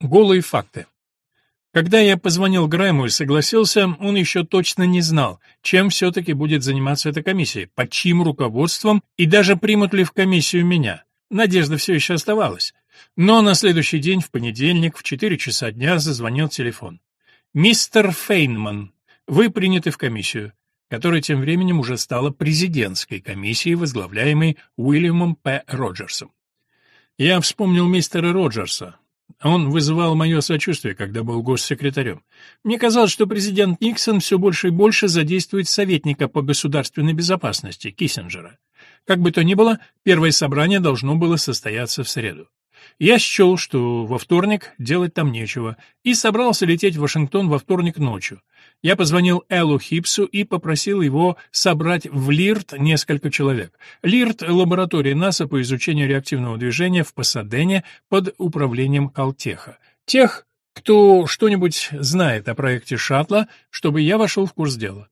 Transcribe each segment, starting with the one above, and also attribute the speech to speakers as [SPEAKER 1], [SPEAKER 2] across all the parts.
[SPEAKER 1] Голые факты. Когда я позвонил Грэму и согласился, он еще точно не знал, чем все-таки будет заниматься эта комиссия, под чьим руководством и даже примут ли в комиссию меня. Надежда все еще оставалась. Но на следующий день, в понедельник, в 4 часа дня зазвонил телефон. «Мистер Фейнман, вы приняты в комиссию», которая тем временем уже стала президентской комиссией, возглавляемой Уильямом П. Роджерсом. Я вспомнил мистера Роджерса, он вызывал мое сочувствие, когда был госсекретарем. Мне казалось, что президент Никсон все больше и больше задействует советника по государственной безопасности Киссинджера. Как бы то ни было, первое собрание должно было состояться в среду. Я счел, что во вторник делать там нечего, и собрался лететь в Вашингтон во вторник ночью. Я позвонил Эллу Хипсу и попросил его собрать в ЛИРТ несколько человек. ЛИРТ — лаборатория НАСА по изучению реактивного движения в Пасадене под управлением Калтеха. Тех, кто что-нибудь знает о проекте шаттла, чтобы я вошел в курс дела.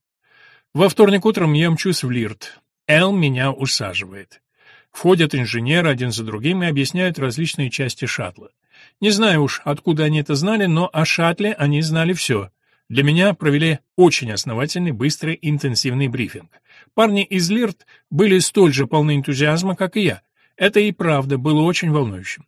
[SPEAKER 1] Во вторник утром я мчусь в ЛИРТ. Эл меня усаживает. Входят инженеры один за другим и объясняют различные части шаттла. Не знаю уж, откуда они это знали, но о шаттле они знали все. Для меня провели очень основательный, быстрый, интенсивный брифинг. Парни из Лирт были столь же полны энтузиазма, как и я. Это и правда было очень волнующим.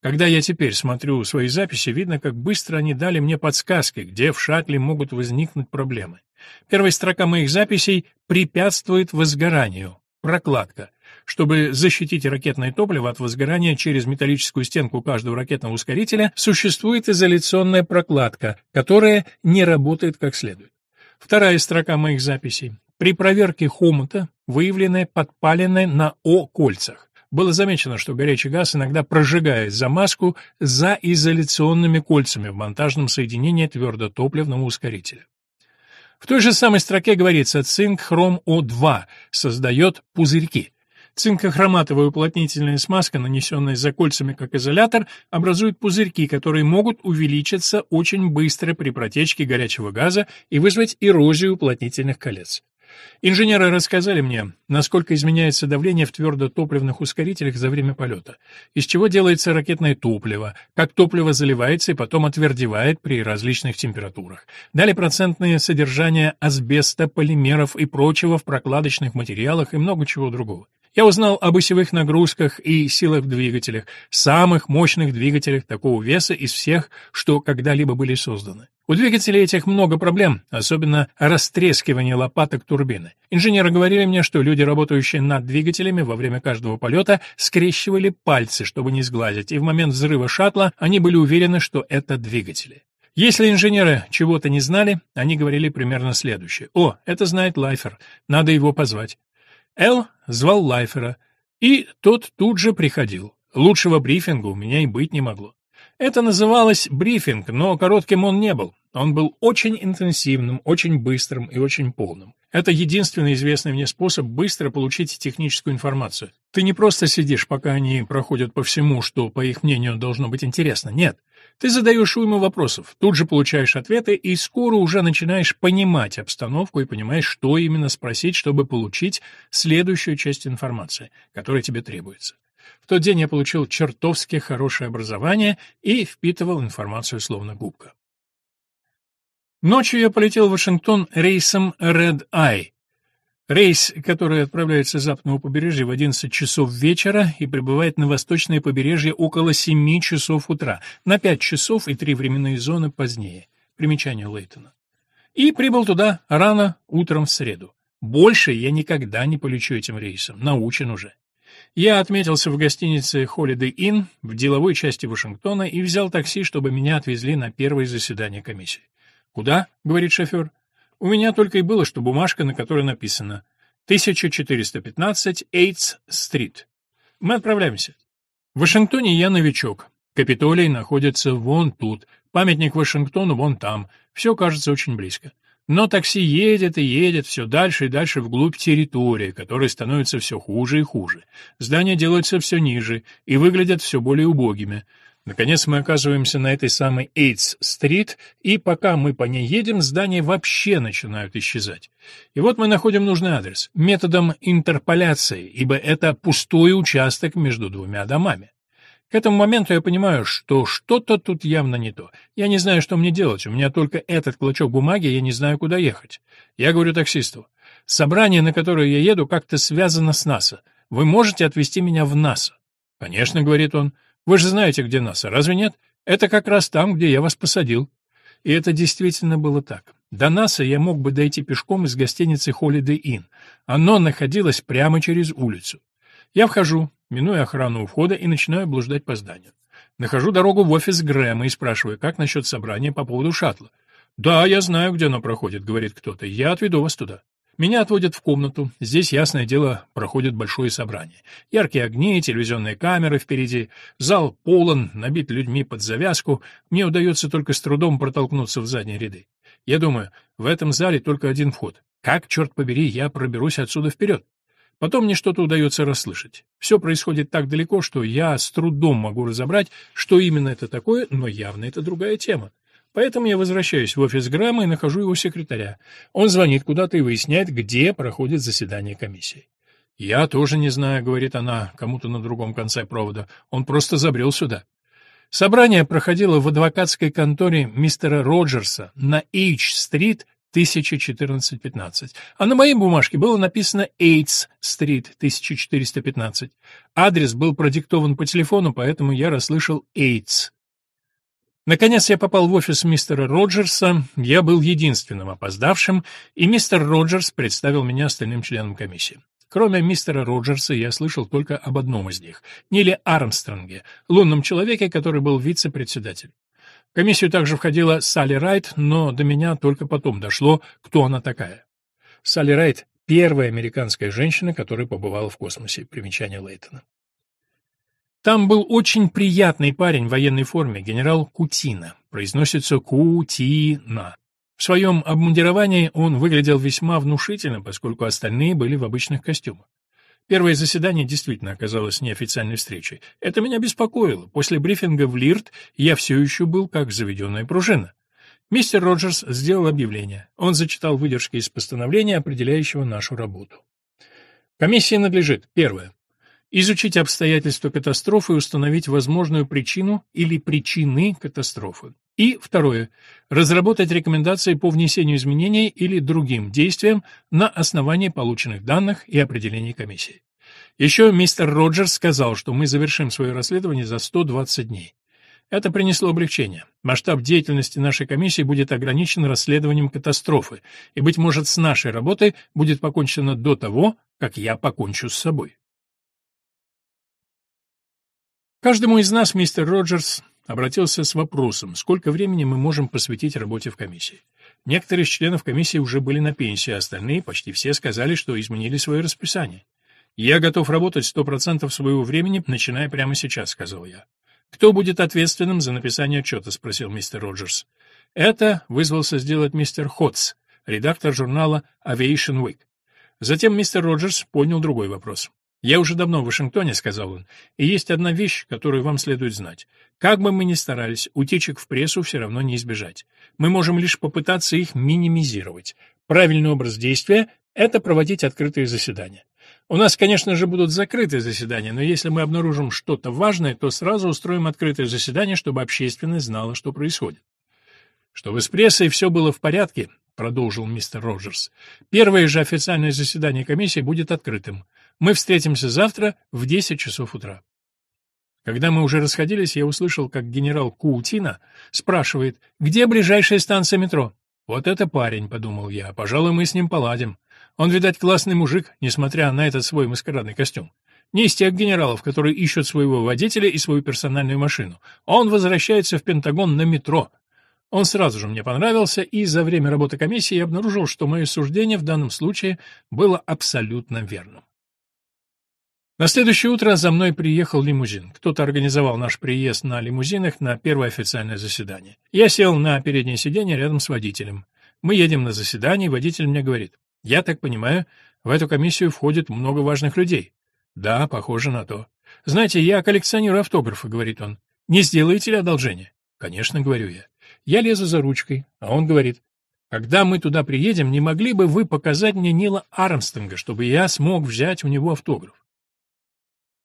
[SPEAKER 1] Когда я теперь смотрю свои записи, видно, как быстро они дали мне подсказки, где в шаттле могут возникнуть проблемы. Первая строка моих записей препятствует возгоранию. Прокладка чтобы защитить ракетное топливо от возгорания через металлическую стенку каждого ракетного ускорителя, существует изоляционная прокладка, которая не работает как следует. Вторая строка моих записей. При проверке хомута выявлены подпаленные на О кольцах. Было замечено, что горячий газ иногда прожигает замазку за изоляционными кольцами в монтажном соединении твердотопливного ускорителя. В той же самой строке говорится, цинк хром О2 создает пузырьки – Цинкохроматовая уплотнительная смазка, нанесенная за кольцами как изолятор, образует пузырьки, которые могут увеличиться очень быстро при протечке горячего газа и вызвать эрозию уплотнительных колец. Инженеры рассказали мне, насколько изменяется давление в твердотопливных ускорителях за время полета, из чего делается ракетное топливо, как топливо заливается и потом отвердевает при различных температурах. Дали процентные содержания асбеста, полимеров и прочего в прокладочных материалах и много чего другого. Я узнал об осевых нагрузках и силах в двигателях, самых мощных двигателях такого веса из всех, что когда-либо были созданы. У двигателей этих много проблем, особенно растрескивание лопаток турбины. Инженеры говорили мне, что люди, работающие над двигателями во время каждого полета, скрещивали пальцы, чтобы не сглазить, и в момент взрыва шаттла они были уверены, что это двигатели. Если инженеры чего-то не знали, они говорили примерно следующее. «О, это знает Лайфер, надо его позвать». Эл звал Лайфера, и тот тут же приходил. Лучшего брифинга у меня и быть не могло. Это называлось брифинг, но коротким он не был. Он был очень интенсивным, очень быстрым и очень полным. Это единственный известный мне способ быстро получить техническую информацию. Ты не просто сидишь, пока они проходят по всему, что, по их мнению, должно быть интересно. Нет, ты задаешь уйму вопросов, тут же получаешь ответы и скоро уже начинаешь понимать обстановку и понимаешь, что именно спросить, чтобы получить следующую часть информации, которая тебе требуется. В тот день я получил чертовски хорошее образование и впитывал информацию словно губка. Ночью я полетел в Вашингтон рейсом Red Eye, Рейс, который отправляется с западного побережья в 11 часов вечера и прибывает на восточное побережье около 7 часов утра, на 5 часов и 3 временные зоны позднее. Примечание Лейтона. И прибыл туда рано утром в среду. Больше я никогда не полечу этим рейсом, научен уже. Я отметился в гостинице Holiday Inn в деловой части Вашингтона и взял такси, чтобы меня отвезли на первое заседание комиссии. «Куда?» — говорит шофер. У меня только и было, что бумажка, на которой написано 1415 Эйтс-стрит. Мы отправляемся. В Вашингтоне я новичок. Капитолий находится вон тут, памятник Вашингтону вон там. Все кажется очень близко. Но такси едет и едет все дальше и дальше вглубь территории, которая становится все хуже и хуже. Здания делаются все ниже и выглядят все более убогими. Наконец мы оказываемся на этой самой Эйтс-стрит, и пока мы по ней едем, здания вообще начинают исчезать. И вот мы находим нужный адрес методом интерполяции, ибо это пустой участок между двумя домами. К этому моменту я понимаю, что что-то тут явно не то. Я не знаю, что мне делать, у меня только этот клочок бумаги, я не знаю, куда ехать. Я говорю таксисту, собрание, на которое я еду, как-то связано с НАСА. Вы можете отвезти меня в НАСА? Конечно, говорит он. — вы же знаете, где НАСА, разве нет? Это как раз там, где я вас посадил. И это действительно было так. До НАСА я мог бы дойти пешком из гостиницы Holiday Inn. Оно находилось прямо через улицу. Я вхожу, минуя охрану у входа и начинаю блуждать по зданию. Нахожу дорогу в офис Грэма и спрашиваю, как насчет собрания по поводу шаттла. «Да, я знаю, где оно проходит», — говорит кто-то. «Я отведу вас туда». Меня отводят в комнату. Здесь, ясное дело, проходит большое собрание. Яркие огни, телевизионные камеры впереди. Зал полон, набит людьми под завязку. Мне удается только с трудом протолкнуться в задние ряды. Я думаю, в этом зале только один вход. Как, черт побери, я проберусь отсюда вперед? Потом мне что-то удается расслышать. Все происходит так далеко, что я с трудом могу разобрать, что именно это такое, но явно это другая тема. Поэтому я возвращаюсь в офис Грэма и нахожу его секретаря. Он звонит куда-то и выясняет, где проходит заседание комиссии. «Я тоже не знаю», — говорит она кому-то на другом конце провода. «Он просто забрел сюда». Собрание проходило в адвокатской конторе мистера Роджерса на H-стрит 1414-15, а на моей бумажке было написано H-стрит 1415. Адрес был продиктован по телефону, поэтому я расслышал Эйтс Наконец я попал в офис мистера Роджерса, я был единственным опоздавшим, и мистер Роджерс представил меня остальным членам комиссии. Кроме мистера Роджерса, я слышал только об одном из них — Ниле Армстронге, лунном человеке, который был вице-председатель. В комиссию также входила Салли Райт, но до меня только потом дошло, кто она такая. Салли Райт — первая американская женщина, которая побывала в космосе. Примечание Лейтона. Там был очень приятный парень в военной форме, генерал Кутина. Произносится Кутина. В своем обмундировании он выглядел весьма внушительно, поскольку остальные были в обычных костюмах. Первое заседание действительно оказалось неофициальной встречей. Это меня беспокоило. После брифинга в Лирт я все еще был как заведенная пружина. Мистер Роджерс сделал объявление. Он зачитал выдержки из постановления, определяющего нашу работу. Комиссии надлежит, первое, изучить обстоятельства катастрофы и установить возможную причину или причины катастрофы. И второе. Разработать рекомендации по внесению изменений или другим действиям на основании полученных данных и определений комиссии. Еще мистер Роджерс сказал, что мы завершим свое расследование за 120 дней. Это принесло облегчение. Масштаб деятельности нашей комиссии будет ограничен расследованием катастрофы, и, быть может, с нашей работой будет покончено до того, как я покончу с собой. Каждому из нас, мистер Роджерс, обратился с вопросом, сколько времени мы можем посвятить работе в комиссии. Некоторые из членов комиссии уже были на пенсии, а остальные, почти все, сказали, что изменили свое расписание. «Я готов работать сто процентов своего времени, начиная прямо сейчас», — сказал я. «Кто будет ответственным за написание отчета?» — спросил мистер Роджерс. Это вызвался сделать мистер Ходс, редактор журнала Aviation Week. Затем мистер Роджерс понял другой вопрос. Я уже давно в Вашингтоне, — сказал он, — и есть одна вещь, которую вам следует знать. Как бы мы ни старались, утечек в прессу все равно не избежать. Мы можем лишь попытаться их минимизировать. Правильный образ действия — это проводить открытые заседания. У нас, конечно же, будут закрытые заседания, но если мы обнаружим что-то важное, то сразу устроим открытое заседание, чтобы общественность знала, что происходит. Чтобы с прессой все было в порядке, продолжил мистер Роджерс. Первое же официальное заседание комиссии будет открытым. Мы встретимся завтра в 10 часов утра. Когда мы уже расходились, я услышал, как генерал Куутина спрашивает, где ближайшая станция метро. «Вот это парень», — подумал я, — «пожалуй, мы с ним поладим. Он, видать, классный мужик, несмотря на этот свой маскарадный костюм. Не из тех генералов, которые ищут своего водителя и свою персональную машину. Он возвращается в Пентагон на метро». Он сразу же мне понравился, и за время работы комиссии я обнаружил, что мое суждение в данном случае было абсолютно верным. На следующее утро за мной приехал лимузин. Кто-то организовал наш приезд на лимузинах на первое официальное заседание. Я сел на переднее сиденье рядом с водителем. Мы едем на заседание, водитель мне говорит. «Я так понимаю, в эту комиссию входит много важных людей». «Да, похоже на то». «Знаете, я коллекционирую автографы», — говорит он. «Не сделаете ли одолжение?» «Конечно», — говорю я. Я лезу за ручкой, а он говорит. Когда мы туда приедем, не могли бы вы показать мне Нила Армстронга, чтобы я смог взять у него автограф?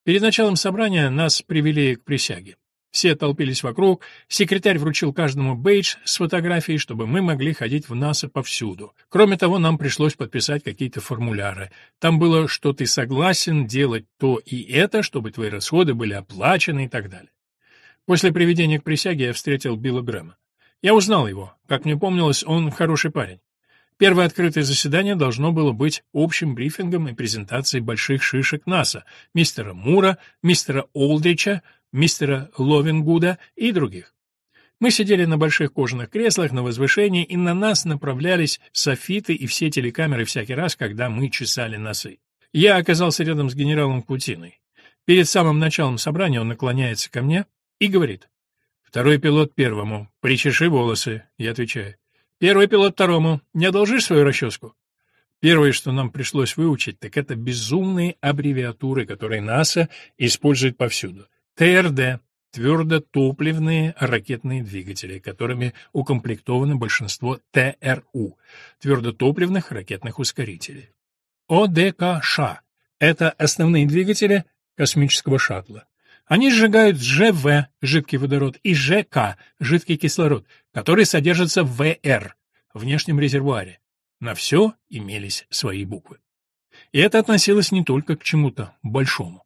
[SPEAKER 1] Перед началом собрания нас привели к присяге. Все толпились вокруг, секретарь вручил каждому бейдж с фотографией, чтобы мы могли ходить в НАСА повсюду. Кроме того, нам пришлось подписать какие-то формуляры. Там было, что ты согласен делать то и это, чтобы твои расходы были оплачены и так далее. После приведения к присяге я встретил Билла Грэма. Я узнал его. Как мне помнилось, он хороший парень. Первое открытое заседание должно было быть общим брифингом и презентацией больших шишек НАСА, мистера Мура, мистера Олдрича, мистера Ловингуда и других. Мы сидели на больших кожаных креслах на возвышении, и на нас направлялись софиты и все телекамеры всякий раз, когда мы чесали носы. Я оказался рядом с генералом Кутиной. Перед самым началом собрания он наклоняется ко мне и говорит. «Второй пилот первому. Причеши волосы», — я отвечаю. Первый пилот второму. Не одолжи свою расческу? Первое, что нам пришлось выучить, так это безумные аббревиатуры, которые НАСА использует повсюду. ТРД — твердотопливные ракетные двигатели, которыми укомплектовано большинство ТРУ — твердотопливных ракетных ускорителей. ОДКШ — это основные двигатели космического шаттла. Они сжигают ЖВ, жидкий водород, и ЖК, жидкий кислород, который содержится в ВР, внешнем резервуаре. На все имелись свои буквы. И это относилось не только к чему-то большому.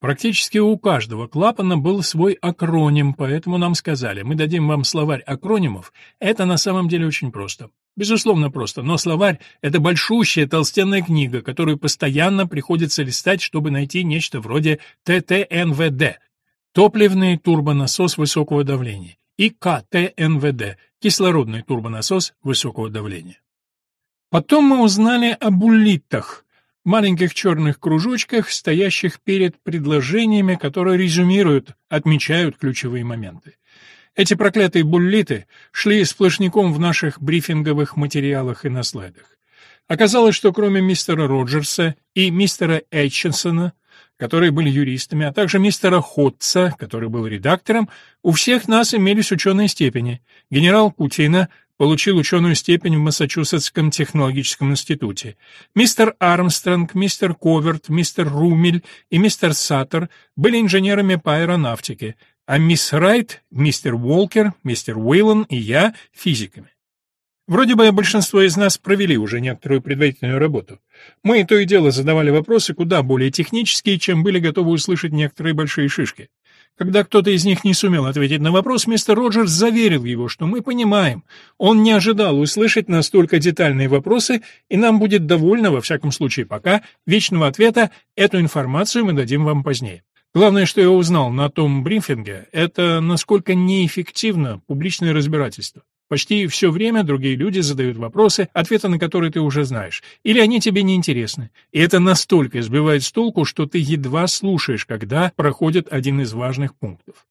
[SPEAKER 1] Практически у каждого клапана был свой акроним, поэтому нам сказали, мы дадим вам словарь акронимов. Это на самом деле очень просто. Безусловно, просто, но словарь — это большущая толстенная книга, которую постоянно приходится листать, чтобы найти нечто вроде ТТНВД — топливный турбонасос высокого давления, и КТНВД — кислородный турбонасос высокого давления. Потом мы узнали об буллитах — маленьких черных кружочках, стоящих перед предложениями, которые резюмируют, отмечают ключевые моменты. Эти проклятые буллиты шли сплошняком в наших брифинговых материалах и на слайдах. Оказалось, что кроме мистера Роджерса и мистера Эйчинсона, которые были юристами, а также мистера Ходца, который был редактором, у всех нас имелись ученые степени. Генерал Кутина Получил ученую степень в Массачусетском технологическом институте. Мистер Армстронг, мистер Коверт, мистер Румель и мистер Саттер были инженерами по аэронавтике, а мисс Райт, мистер Уолкер, мистер Уэйлон и я — физиками. Вроде бы большинство из нас провели уже некоторую предварительную работу. Мы и то и дело задавали вопросы куда более технические, чем были готовы услышать некоторые большие шишки. Когда кто-то из них не сумел ответить на вопрос, мистер Роджерс заверил его, что мы понимаем. Он не ожидал услышать настолько детальные вопросы, и нам будет довольно, во всяком случае пока, вечного ответа. Эту информацию мы дадим вам позднее. Главное, что я узнал на том брифинге, это насколько неэффективно публичное разбирательство. Почти все время другие люди задают вопросы, ответы на которые ты уже знаешь, или они тебе не интересны. И это настолько сбивает с толку, что ты едва слушаешь, когда проходит один из важных пунктов.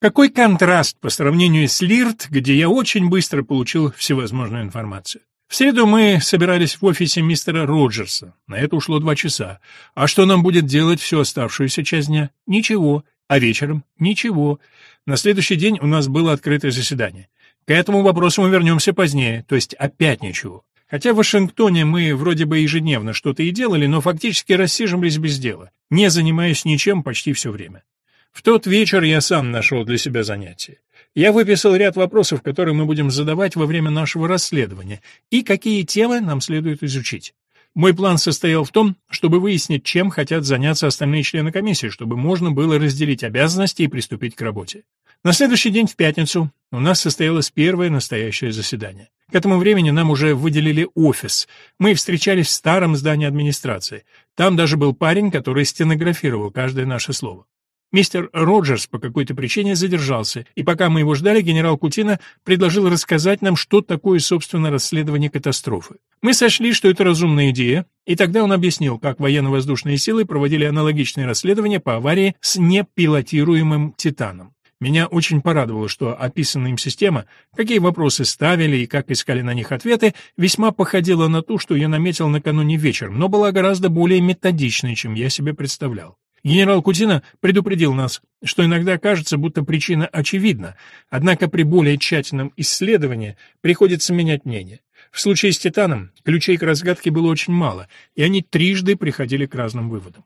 [SPEAKER 1] Какой контраст по сравнению с Лирт, где я очень быстро получил всевозможную информацию. В среду мы собирались в офисе мистера Роджерса. На это ушло два часа. А что нам будет делать всю оставшуюся часть дня? Ничего. А вечером? Ничего. На следующий день у нас было открытое заседание. К этому вопросу мы вернемся позднее, то есть опять ничего. Хотя в Вашингтоне мы вроде бы ежедневно что-то и делали, но фактически рассиживались без дела, не занимаясь ничем почти все время. В тот вечер я сам нашел для себя занятие. Я выписал ряд вопросов, которые мы будем задавать во время нашего расследования, и какие темы нам следует изучить. Мой план состоял в том, чтобы выяснить, чем хотят заняться остальные члены комиссии, чтобы можно было разделить обязанности и приступить к работе. На следующий день, в пятницу, у нас состоялось первое настоящее заседание. К этому времени нам уже выделили офис. Мы встречались в старом здании администрации. Там даже был парень, который стенографировал каждое наше слово. Мистер Роджерс по какой-то причине задержался, и пока мы его ждали, генерал Кутина предложил рассказать нам, что такое, собственно, расследование катастрофы. Мы сочли, что это разумная идея, и тогда он объяснил, как военно-воздушные силы проводили аналогичные расследования по аварии с непилотируемым «Титаном». Меня очень порадовало, что описанная им система, какие вопросы ставили и как искали на них ответы, весьма походила на ту, что я наметил накануне вечером, но была гораздо более методичной, чем я себе представлял. Генерал Кутина предупредил нас, что иногда кажется, будто причина очевидна, однако при более тщательном исследовании приходится менять мнение. В случае с Титаном ключей к разгадке было очень мало, и они трижды приходили к разным выводам.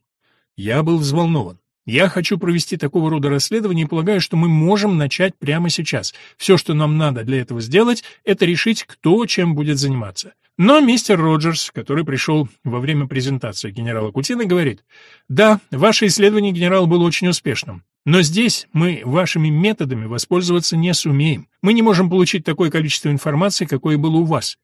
[SPEAKER 1] Я был взволнован. Я хочу провести такого рода расследование и полагаю, что мы можем начать прямо сейчас. Все, что нам надо для этого сделать, это решить, кто чем будет заниматься. Но мистер Роджерс, который пришел во время презентации генерала Кутина, говорит, «Да, ваше исследование, генерал, было очень успешным. Но здесь мы вашими методами воспользоваться не сумеем. Мы не можем получить такое количество информации, какое было у вас.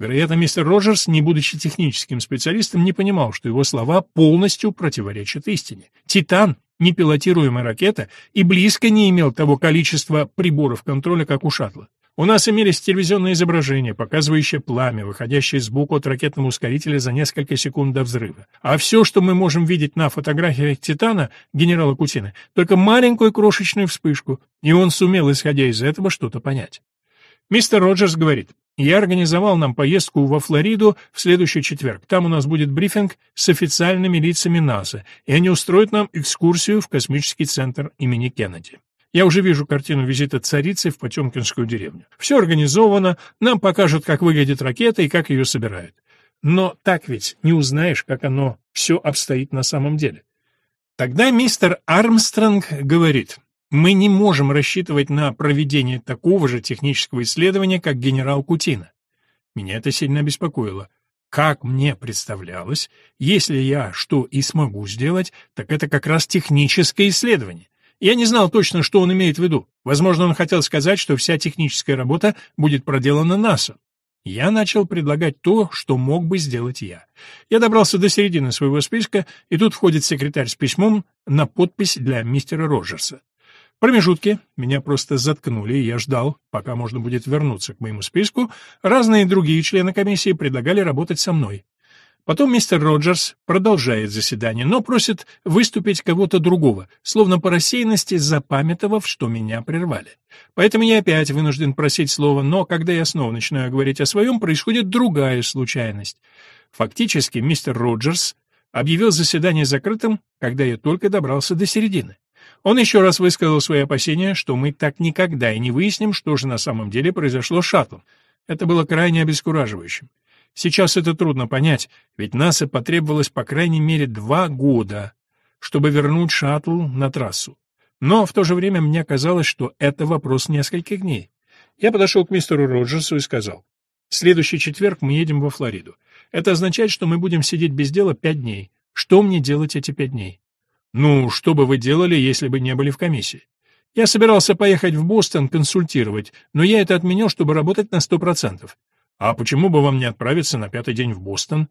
[SPEAKER 1] Вероятно, мистер Роджерс, не будучи техническим специалистом, не понимал, что его слова полностью противоречат истине. «Титан» — непилотируемая ракета и близко не имел того количества приборов контроля, как у шаттла. У нас имелись телевизионные изображения, показывающие пламя, выходящее сбоку от ракетного ускорителя за несколько секунд до взрыва. А все, что мы можем видеть на фотографиях «Титана» генерала Кутина, только маленькую крошечную вспышку, и он сумел, исходя из этого, что-то понять. Мистер Роджерс говорит, я организовал нам поездку во Флориду в следующий четверг. Там у нас будет брифинг с официальными лицами НАСА, и они устроят нам экскурсию в космический центр имени Кеннеди. Я уже вижу картину визита царицы в Потемкинскую деревню. Все организовано, нам покажут, как выглядит ракета и как ее собирают. Но так ведь не узнаешь, как оно все обстоит на самом деле. Тогда мистер Армстронг говорит, мы не можем рассчитывать на проведение такого же технического исследования, как генерал Кутина. Меня это сильно беспокоило. Как мне представлялось, если я что и смогу сделать, так это как раз техническое исследование. Я не знал точно, что он имеет в виду. Возможно, он хотел сказать, что вся техническая работа будет проделана НАСА. Я начал предлагать то, что мог бы сделать я. Я добрался до середины своего списка, и тут входит секретарь с письмом на подпись для мистера Роджерса промежутке меня просто заткнули, и я ждал, пока можно будет вернуться к моему списку. Разные другие члены комиссии предлагали работать со мной. Потом мистер Роджерс продолжает заседание, но просит выступить кого-то другого, словно по рассеянности запамятовав, что меня прервали. Поэтому я опять вынужден просить слова, но когда я снова начинаю говорить о своем, происходит другая случайность. Фактически мистер Роджерс объявил заседание закрытым, когда я только добрался до середины. Он еще раз высказал свои опасения, что мы так никогда и не выясним, что же на самом деле произошло с шаттлом. Это было крайне обескураживающим. Сейчас это трудно понять, ведь НАСА потребовалось по крайней мере два года, чтобы вернуть шаттл на трассу. Но в то же время мне казалось, что это вопрос нескольких дней. Я подошел к мистеру Роджерсу и сказал, «Следующий четверг мы едем во Флориду. Это означает, что мы будем сидеть без дела пять дней. Что мне делать эти пять дней?» Ну, что бы вы делали, если бы не были в комиссии? Я собирался поехать в Бостон консультировать, но я это отменил, чтобы работать на сто процентов. А почему бы вам не отправиться на пятый день в Бостон?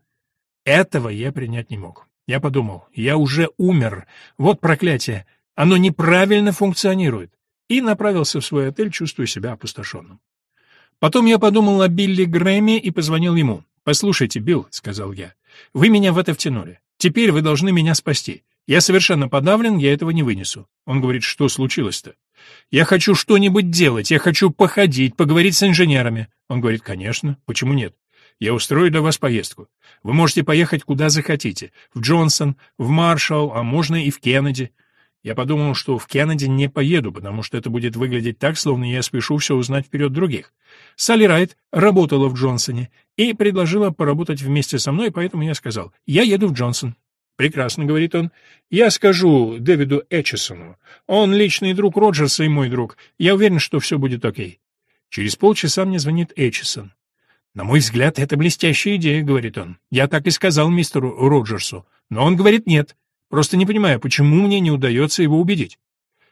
[SPEAKER 1] Этого я принять не мог. Я подумал, я уже умер. Вот проклятие. Оно неправильно функционирует. И направился в свой отель, чувствуя себя опустошенным. Потом я подумал о Билли Грэме и позвонил ему. «Послушайте, Билл», — сказал я, — «вы меня в это втянули. Теперь вы должны меня спасти. Я совершенно подавлен, я этого не вынесу. Он говорит, что случилось-то? Я хочу что-нибудь делать, я хочу походить, поговорить с инженерами. Он говорит, конечно, почему нет? Я устрою для вас поездку. Вы можете поехать куда захотите. В Джонсон, в Маршалл, а можно и в Кеннеди. Я подумал, что в Кеннеди не поеду, потому что это будет выглядеть так, словно я спешу все узнать вперед других. Салли Райт работала в Джонсоне и предложила поработать вместе со мной, поэтому я сказал, я еду в Джонсон. «Прекрасно», — говорит он. «Я скажу Дэвиду Эчесону. Он личный друг Роджерса и мой друг. Я уверен, что все будет окей». Через полчаса мне звонит Эчесон. «На мой взгляд, это блестящая идея», — говорит он. «Я так и сказал мистеру Роджерсу. Но он говорит нет. Просто не понимаю, почему мне не удается его убедить».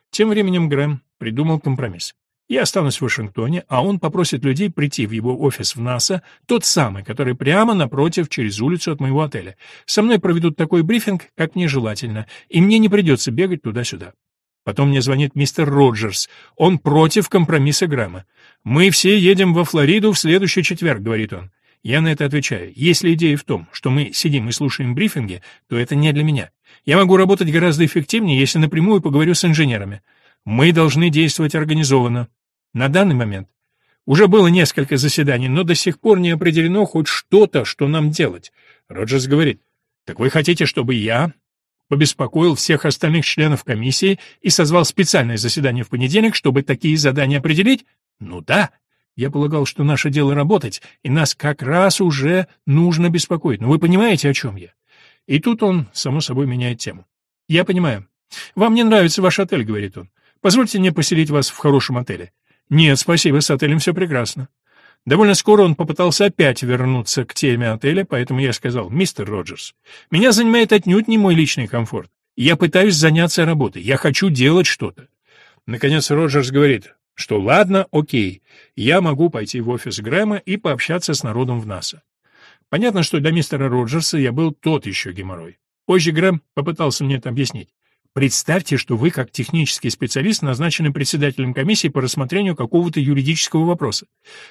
[SPEAKER 1] Тем временем Грэм придумал компромисс. Я останусь в Вашингтоне, а он попросит людей прийти в его офис в НАСА, тот самый, который прямо напротив, через улицу от моего отеля. Со мной проведут такой брифинг, как мне желательно, и мне не придется бегать туда-сюда. Потом мне звонит мистер Роджерс. Он против компромисса Грэма. «Мы все едем во Флориду в следующий четверг», — говорит он. Я на это отвечаю. Если идея в том, что мы сидим и слушаем брифинги, то это не для меня. Я могу работать гораздо эффективнее, если напрямую поговорю с инженерами. Мы должны действовать организованно. На данный момент уже было несколько заседаний, но до сих пор не определено хоть что-то, что нам делать. Роджерс говорит, так вы хотите, чтобы я побеспокоил всех остальных членов комиссии и созвал специальное заседание в понедельник, чтобы такие задания определить? Ну да. Я полагал, что наше дело работать, и нас как раз уже нужно беспокоить. Но вы понимаете, о чем я? И тут он, само собой, меняет тему. Я понимаю. Вам не нравится ваш отель, говорит он. Позвольте мне поселить вас в хорошем отеле». «Нет, спасибо, с отелем все прекрасно». Довольно скоро он попытался опять вернуться к теме отеля, поэтому я сказал, «Мистер Роджерс, меня занимает отнюдь не мой личный комфорт. Я пытаюсь заняться работой, я хочу делать что-то». Наконец Роджерс говорит, что «Ладно, окей, я могу пойти в офис Грэма и пообщаться с народом в НАСА». Понятно, что для мистера Роджерса я был тот еще геморрой. Позже Грэм попытался мне это объяснить. Представьте, что вы, как технический специалист, назначены председателем комиссии по рассмотрению какого-то юридического вопроса.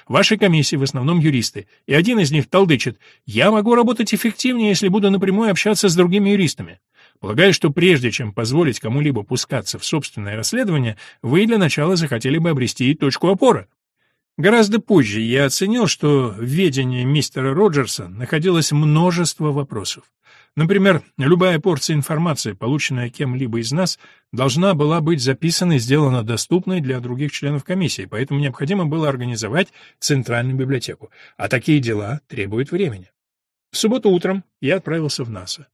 [SPEAKER 1] В вашей комиссии в основном юристы, и один из них толдычит «Я могу работать эффективнее, если буду напрямую общаться с другими юристами». Полагаю, что прежде чем позволить кому-либо пускаться в собственное расследование, вы для начала захотели бы обрести точку опоры. Гораздо позже я оценил, что в ведении мистера Роджерса находилось множество вопросов. Например, любая порция информации, полученная кем-либо из нас, должна была быть записана и сделана доступной для других членов комиссии, поэтому необходимо было организовать центральную библиотеку. А такие дела требуют времени. В субботу утром я отправился в НАСА.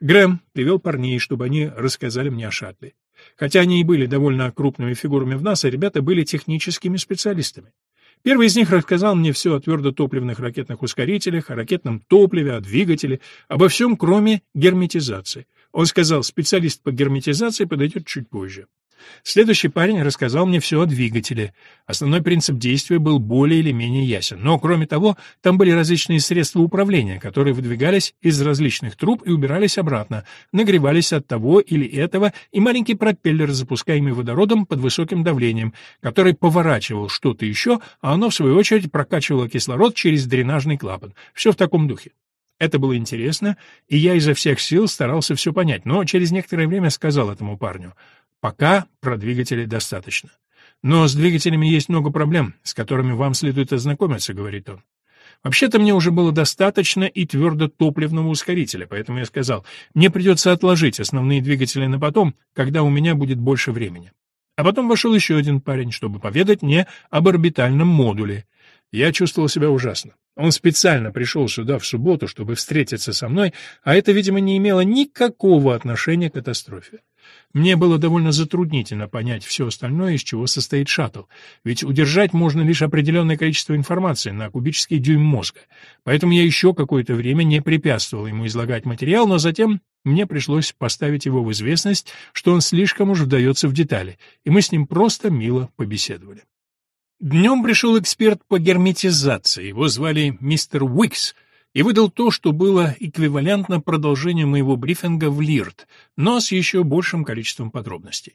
[SPEAKER 1] Грэм привел парней, чтобы они рассказали мне о шаттле. Хотя они и были довольно крупными фигурами в НАСА, ребята были техническими специалистами. Первый из них рассказал мне все о твердотопливных ракетных ускорителях, о ракетном топливе, о двигателе, обо всем, кроме герметизации. Он сказал, специалист по герметизации подойдет чуть позже. Следующий парень рассказал мне все о двигателе. Основной принцип действия был более или менее ясен, но, кроме того, там были различные средства управления, которые выдвигались из различных труб и убирались обратно, нагревались от того или этого, и маленький пропеллер, запускаемый водородом под высоким давлением, который поворачивал что-то еще, а оно, в свою очередь, прокачивало кислород через дренажный клапан. Все в таком духе. Это было интересно, и я изо всех сил старался все понять, но через некоторое время сказал этому парню — Пока про двигатели достаточно. Но с двигателями есть много проблем, с которыми вам следует ознакомиться, говорит он. Вообще-то мне уже было достаточно и твердо топливного ускорителя, поэтому я сказал, мне придется отложить основные двигатели на потом, когда у меня будет больше времени. А потом вошел еще один парень, чтобы поведать мне об орбитальном модуле. Я чувствовал себя ужасно. Он специально пришел сюда в субботу, чтобы встретиться со мной, а это, видимо, не имело никакого отношения к катастрофе. Мне было довольно затруднительно понять все остальное, из чего состоит шаттл, ведь удержать можно лишь определенное количество информации на кубический дюйм мозга. Поэтому я еще какое-то время не препятствовал ему излагать материал, но затем мне пришлось поставить его в известность, что он слишком уж вдается в детали, и мы с ним просто мило побеседовали. Днем пришел эксперт по герметизации, его звали мистер Уикс — и выдал то, что было эквивалентно продолжению моего брифинга в Лирт, но с еще большим количеством подробностей.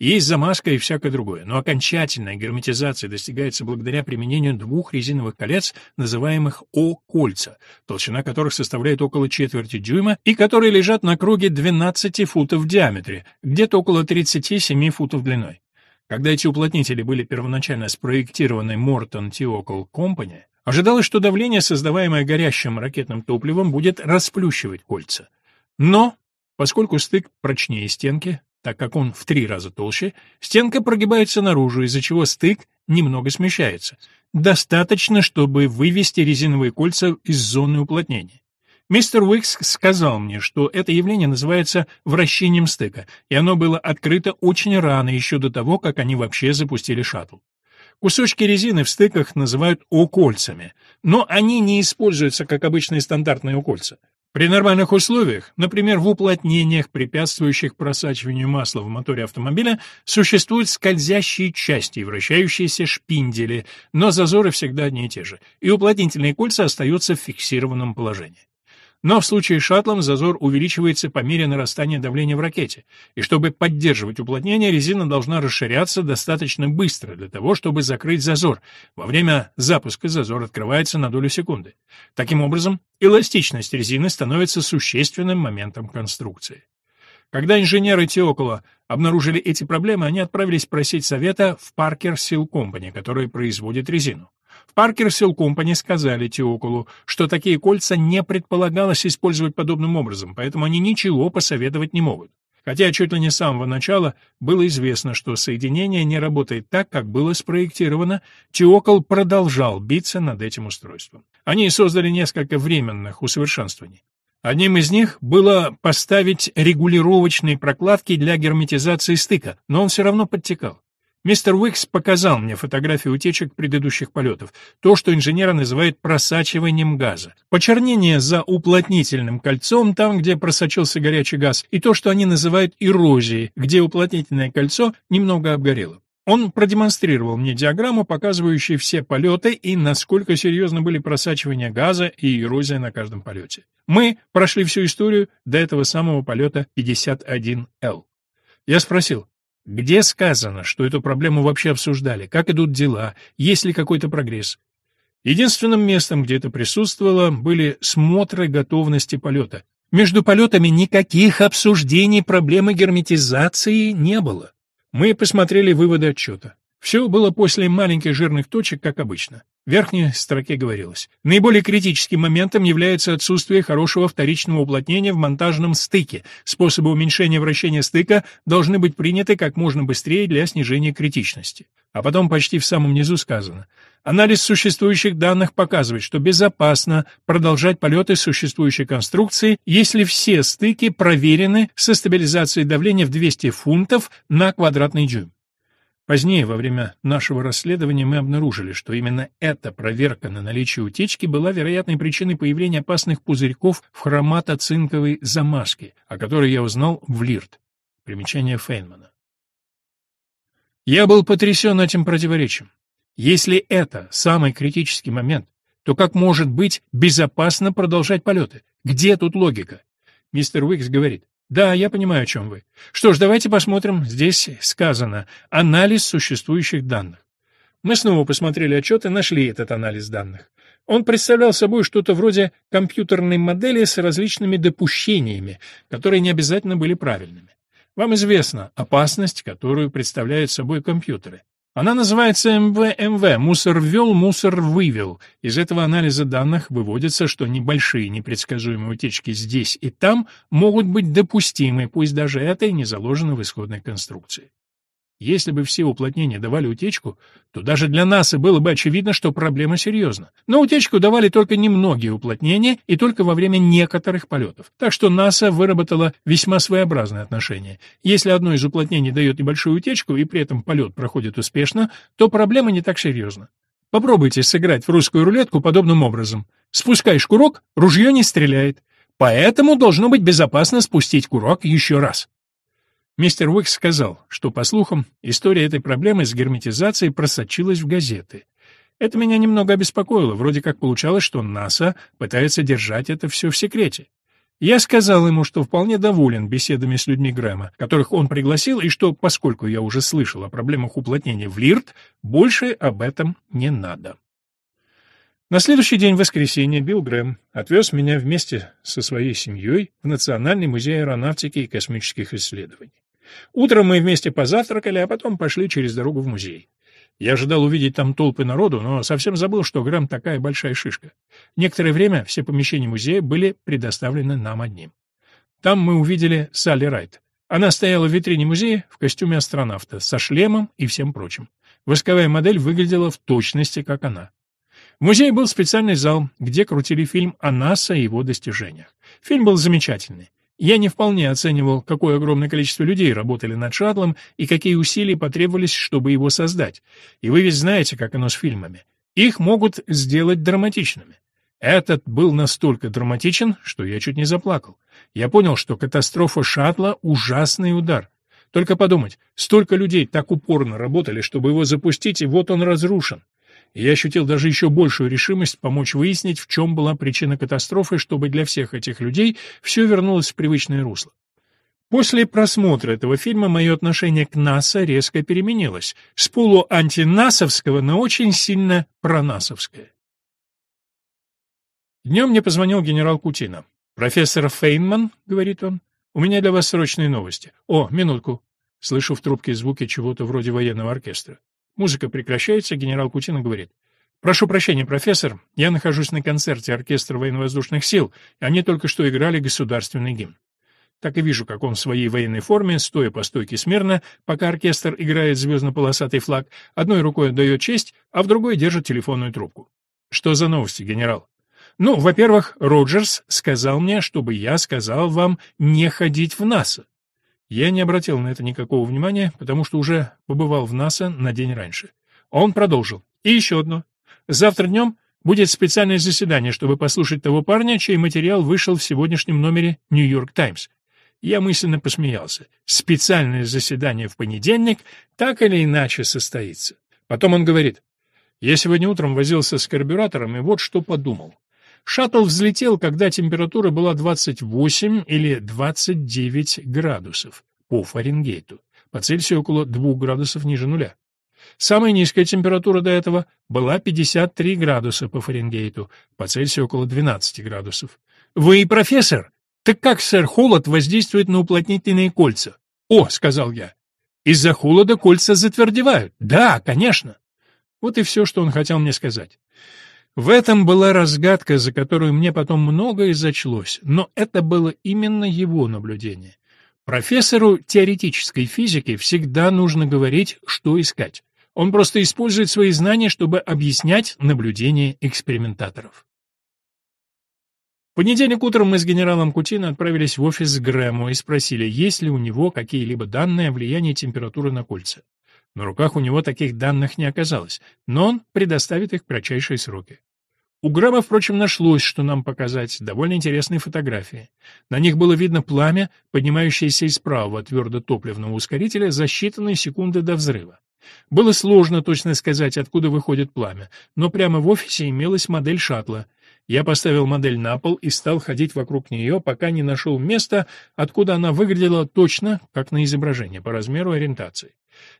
[SPEAKER 1] Есть замазка и всякое другое, но окончательная герметизация достигается благодаря применению двух резиновых колец, называемых О-кольца, толщина которых составляет около четверти дюйма и которые лежат на круге 12 футов в диаметре, где-то около 37 футов длиной. Когда эти уплотнители были первоначально спроектированы Мортон Тиокл Компани, ожидалось, что давление, создаваемое горящим ракетным топливом, будет расплющивать кольца. Но, поскольку стык прочнее стенки, так как он в три раза толще, стенка прогибается наружу, из-за чего стык немного смещается. Достаточно, чтобы вывести резиновые кольца из зоны уплотнения. Мистер Уикс сказал мне, что это явление называется «вращением стыка», и оно было открыто очень рано, еще до того, как они вообще запустили шаттл. Кусочки резины в стыках называют «окольцами», но они не используются как обычные стандартные окольца. При нормальных условиях, например, в уплотнениях, препятствующих просачиванию масла в моторе автомобиля, существуют скользящие части вращающиеся шпиндели, но зазоры всегда одни и те же, и уплотнительные кольца остаются в фиксированном положении. Но в случае с шаттлом зазор увеличивается по мере нарастания давления в ракете, и чтобы поддерживать уплотнение, резина должна расширяться достаточно быстро для того, чтобы закрыть зазор. Во время запуска зазор открывается на долю секунды. Таким образом, эластичность резины становится существенным моментом конструкции. Когда инженеры Теокола обнаружили эти проблемы, они отправились просить совета в Parker Steel Company, который производит резину. Паркер силком сказали Теокулу, что такие кольца не предполагалось использовать подобным образом, поэтому они ничего посоветовать не могут. Хотя чуть ли не с самого начала было известно, что соединение не работает так, как было спроектировано, Теокол продолжал биться над этим устройством. Они создали несколько временных усовершенствований. Одним из них было поставить регулировочные прокладки для герметизации стыка, но он все равно подтекал. Мистер Уикс показал мне фотографии утечек предыдущих полетов, то, что инженеры называют просачиванием газа. Почернение за уплотнительным кольцом, там, где просочился горячий газ, и то, что они называют эрозией, где уплотнительное кольцо немного обгорело. Он продемонстрировал мне диаграмму, показывающую все полеты и насколько серьезно были просачивания газа и эрозия на каждом полете. Мы прошли всю историю до этого самого полета 51Л. Я спросил, где сказано, что эту проблему вообще обсуждали, как идут дела, есть ли какой-то прогресс. Единственным местом, где это присутствовало, были смотры готовности полета. Между полетами никаких обсуждений проблемы герметизации не было. Мы посмотрели выводы отчета. Все было после маленьких жирных точек, как обычно. В верхней строке говорилось. Наиболее критическим моментом является отсутствие хорошего вторичного уплотнения в монтажном стыке. Способы уменьшения вращения стыка должны быть приняты как можно быстрее для снижения критичности. А потом почти в самом низу сказано. Анализ существующих данных показывает, что безопасно продолжать полеты существующей конструкции, если все стыки проверены со стабилизацией давления в 200 фунтов на квадратный дюйм. Позднее, во время нашего расследования, мы обнаружили, что именно эта проверка на наличие утечки была вероятной причиной появления опасных пузырьков в хроматоцинковой замазке, о которой я узнал в Лирт. Примечание Фейнмана. Я был потрясен этим противоречием. Если это самый критический момент, то как может быть безопасно продолжать полеты? Где тут логика? Мистер Уикс говорит, да, я понимаю, о чем вы. Что ж, давайте посмотрим, здесь сказано «анализ существующих данных». Мы снова посмотрели отчет и нашли этот анализ данных. Он представлял собой что-то вроде компьютерной модели с различными допущениями, которые не обязательно были правильными. Вам известна опасность, которую представляют собой компьютеры. Она называется эм МВМВ эм – мусор-ввел, мусор-вывел. Из этого анализа данных выводится, что небольшие непредсказуемые утечки здесь и там могут быть допустимы, пусть даже это и не заложено в исходной конструкции. Если бы все уплотнения давали утечку, то даже для нас и было бы очевидно, что проблема серьезна. Но утечку давали только немногие уплотнения и только во время некоторых полетов. Так что НАСА выработала весьма своеобразное отношение. Если одно из уплотнений дает небольшую утечку и при этом полет проходит успешно, то проблема не так серьезна. Попробуйте сыграть в русскую рулетку подобным образом. Спускаешь курок, ружье не стреляет. Поэтому должно быть безопасно спустить курок еще раз. Мистер Уик сказал, что, по слухам, история этой проблемы с герметизацией просочилась в газеты. Это меня немного обеспокоило, вроде как получалось, что НАСА пытается держать это все в секрете. Я сказал ему, что вполне доволен беседами с людьми Грэма, которых он пригласил, и что, поскольку я уже слышал о проблемах уплотнения в Лирт, больше об этом не надо. На следующий день воскресенья Билл Грэм отвез меня вместе со своей семьей в Национальный музей аэронавтики и космических исследований. Утром мы вместе позавтракали, а потом пошли через дорогу в музей. Я ожидал увидеть там толпы народу, но совсем забыл, что Грэм такая большая шишка. Некоторое время все помещения музея были предоставлены нам одним. Там мы увидели Салли Райт. Она стояла в витрине музея в костюме астронавта, со шлемом и всем прочим. Восковая модель выглядела в точности, как она. В музее был специальный зал, где крутили фильм о НАСА и его достижениях. Фильм был замечательный. Я не вполне оценивал, какое огромное количество людей работали над шаттлом и какие усилия потребовались, чтобы его создать. И вы ведь знаете, как оно с фильмами. Их могут сделать драматичными. Этот был настолько драматичен, что я чуть не заплакал. Я понял, что катастрофа шаттла — ужасный удар. Только подумать, столько людей так упорно работали, чтобы его запустить, и вот он разрушен. Я ощутил даже еще большую решимость помочь выяснить, в чем была причина катастрофы, чтобы для всех этих людей все вернулось в привычное русло. После просмотра этого фильма мое отношение к НАСА резко переменилось, с полуантинасовского на очень сильно пронасовское. Днем мне позвонил генерал Кутина. «Профессор Фейнман», — говорит он, — «у меня для вас срочные новости». «О, минутку». Слышу в трубке звуки чего-то вроде военного оркестра. Музыка прекращается, генерал Кутин говорит. «Прошу прощения, профессор, я нахожусь на концерте оркестра военно-воздушных сил, и они только что играли государственный гимн. Так и вижу, как он в своей военной форме, стоя по стойке смирно, пока оркестр играет звездно-полосатый флаг, одной рукой отдает честь, а в другой держит телефонную трубку. Что за новости, генерал? Ну, во-первых, Роджерс сказал мне, чтобы я сказал вам не ходить в НАСА. Я не обратил на это никакого внимания, потому что уже побывал в НАСА на день раньше. Он продолжил. И еще одно. Завтра днем будет специальное заседание, чтобы послушать того парня, чей материал вышел в сегодняшнем номере «Нью-Йорк Таймс». Я мысленно посмеялся. Специальное заседание в понедельник так или иначе состоится. Потом он говорит. Я сегодня утром возился с карбюратором и вот что подумал. Шаттл взлетел, когда температура была 28 или 29 градусов по Фаренгейту, по Цельсию около 2 градусов ниже нуля. Самая низкая температура до этого была 53 градуса по Фаренгейту, по Цельсию около 12 градусов. «Вы профессор? Так как, сэр, холод воздействует на уплотнительные кольца?» «О», — сказал я, — «из-за холода кольца затвердевают». «Да, конечно». Вот и все, что он хотел мне сказать. В этом была разгадка, за которую мне потом многое зачлось, но это было именно его наблюдение. Профессору теоретической физики всегда нужно говорить, что искать. Он просто использует свои знания, чтобы объяснять наблюдения экспериментаторов. В понедельник утром мы с генералом Кутино отправились в офис Грэму и спросили, есть ли у него какие-либо данные о влиянии температуры на кольца. На руках у него таких данных не оказалось, но он предоставит их в кратчайшие сроки. У Грэма, впрочем, нашлось, что нам показать, довольно интересные фотографии. На них было видно пламя, поднимающееся из правого твердотопливного ускорителя за считанные секунды до взрыва. Было сложно точно сказать, откуда выходит пламя, но прямо в офисе имелась модель шаттла. Я поставил модель на пол и стал ходить вокруг нее, пока не нашел места, откуда она выглядела точно, как на изображении, по размеру ориентации.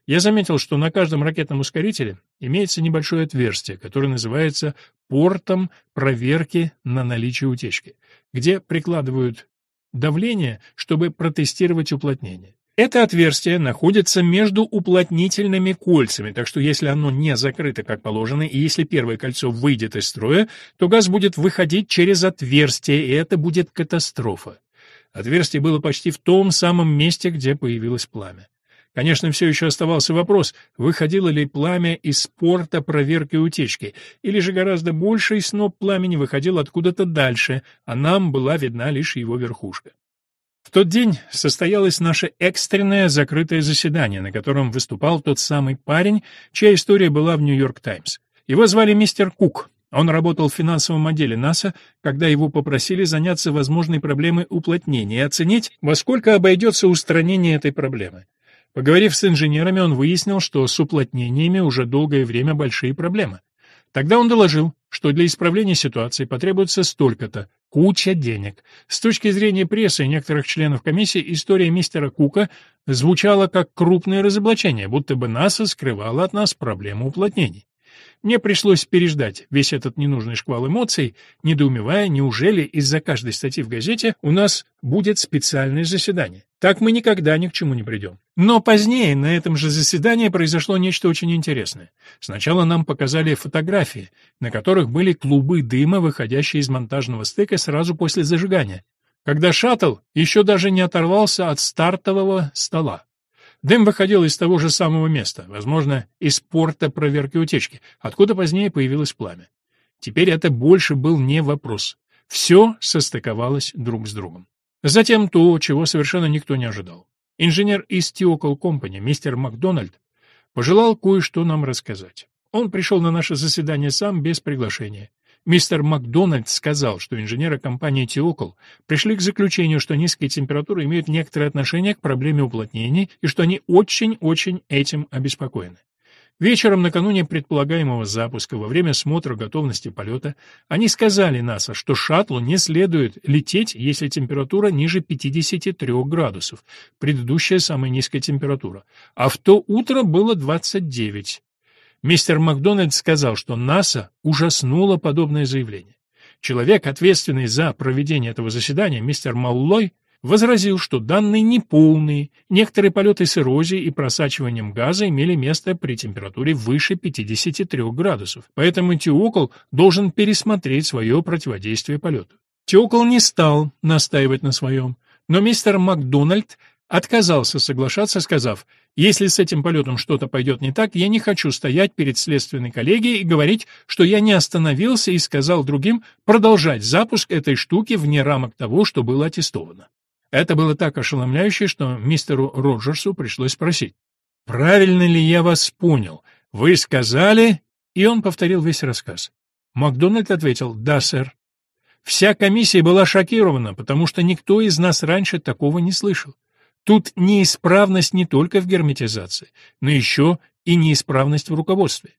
[SPEAKER 1] Я заметил, что на каждом ракетном ускорителе имеется небольшое отверстие, которое называется портом проверки на наличие утечки, где прикладывают давление, чтобы протестировать уплотнение. Это отверстие находится между уплотнительными кольцами, так что если оно не закрыто как положено, и если первое кольцо выйдет из строя, то газ будет выходить через отверстие, и это будет катастрофа. Отверстие было почти в том самом месте, где появилось пламя. Конечно, все еще оставался вопрос, выходило ли пламя из порта проверки утечки, или же гораздо больший сноп пламени выходил откуда-то дальше, а нам была видна лишь его верхушка. В тот день состоялось наше экстренное закрытое заседание, на котором выступал тот самый парень, чья история была в «Нью-Йорк Таймс». Его звали мистер Кук. Он работал в финансовом отделе НАСА, когда его попросили заняться возможной проблемой уплотнения и оценить, во сколько обойдется устранение этой проблемы. Поговорив с инженерами, он выяснил, что с уплотнениями уже долгое время большие проблемы. Тогда он доложил, что для исправления ситуации потребуется столько-то, куча денег. С точки зрения прессы и некоторых членов комиссии, история мистера Кука звучала как крупное разоблачение, будто бы НАСА скрывала от нас проблему уплотнений. Мне пришлось переждать весь этот ненужный шквал эмоций, недоумевая, неужели из-за каждой статьи в газете у нас будет специальное заседание. Так мы никогда ни к чему не придем. Но позднее на этом же заседании произошло нечто очень интересное. Сначала нам показали фотографии, на которых были клубы дыма, выходящие из монтажного стыка сразу после зажигания, когда шаттл еще даже не оторвался от стартового стола. Дым выходил из того же самого места, возможно, из порта проверки утечки, откуда позднее появилось пламя. Теперь это больше был не вопрос. Все состыковалось друг с другом. Затем то, чего совершенно никто не ожидал. Инженер из Тиокол Компани, мистер Макдональд, пожелал кое-что нам рассказать. Он пришел на наше заседание сам, без приглашения. Мистер Макдональд сказал, что инженеры компании Теокл пришли к заключению, что низкие температуры имеют некоторое отношение к проблеме уплотнений и что они очень-очень этим обеспокоены. Вечером накануне предполагаемого запуска, во время смотра готовности полета, они сказали НАСА, что шаттлу не следует лететь, если температура ниже 53 градусов, предыдущая самая низкая температура, а в то утро было 29. Мистер Макдональд сказал, что НАСА ужаснуло подобное заявление. Человек, ответственный за проведение этого заседания, мистер Маллой, возразил, что данные неполные, некоторые полеты с эрозией и просачиванием газа имели место при температуре выше 53 градусов, поэтому Тиокол должен пересмотреть свое противодействие полету. Тиокол не стал настаивать на своем, но мистер Макдональд отказался соглашаться, сказав, «Если с этим полетом что-то пойдет не так, я не хочу стоять перед следственной коллегией и говорить, что я не остановился и сказал другим продолжать запуск этой штуки вне рамок того, что было аттестовано». Это было так ошеломляюще, что мистеру Роджерсу пришлось спросить, «Правильно ли я вас понял? Вы сказали...» И он повторил весь рассказ. Макдональд ответил, «Да, сэр». Вся комиссия была шокирована, потому что никто из нас раньше такого не слышал. Тут неисправность не только в герметизации, но еще и неисправность в руководстве.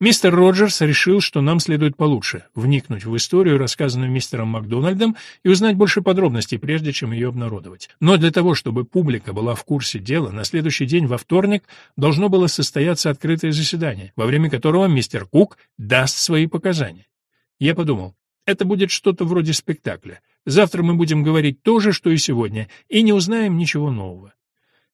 [SPEAKER 1] Мистер Роджерс решил, что нам следует получше вникнуть в историю, рассказанную мистером Макдональдом, и узнать больше подробностей, прежде чем ее обнародовать. Но для того, чтобы публика была в курсе дела, на следующий день во вторник должно было состояться открытое заседание, во время которого мистер Кук даст свои показания. Я подумал, это будет что-то вроде спектакля. Завтра мы будем говорить то же, что и сегодня, и не узнаем ничего нового.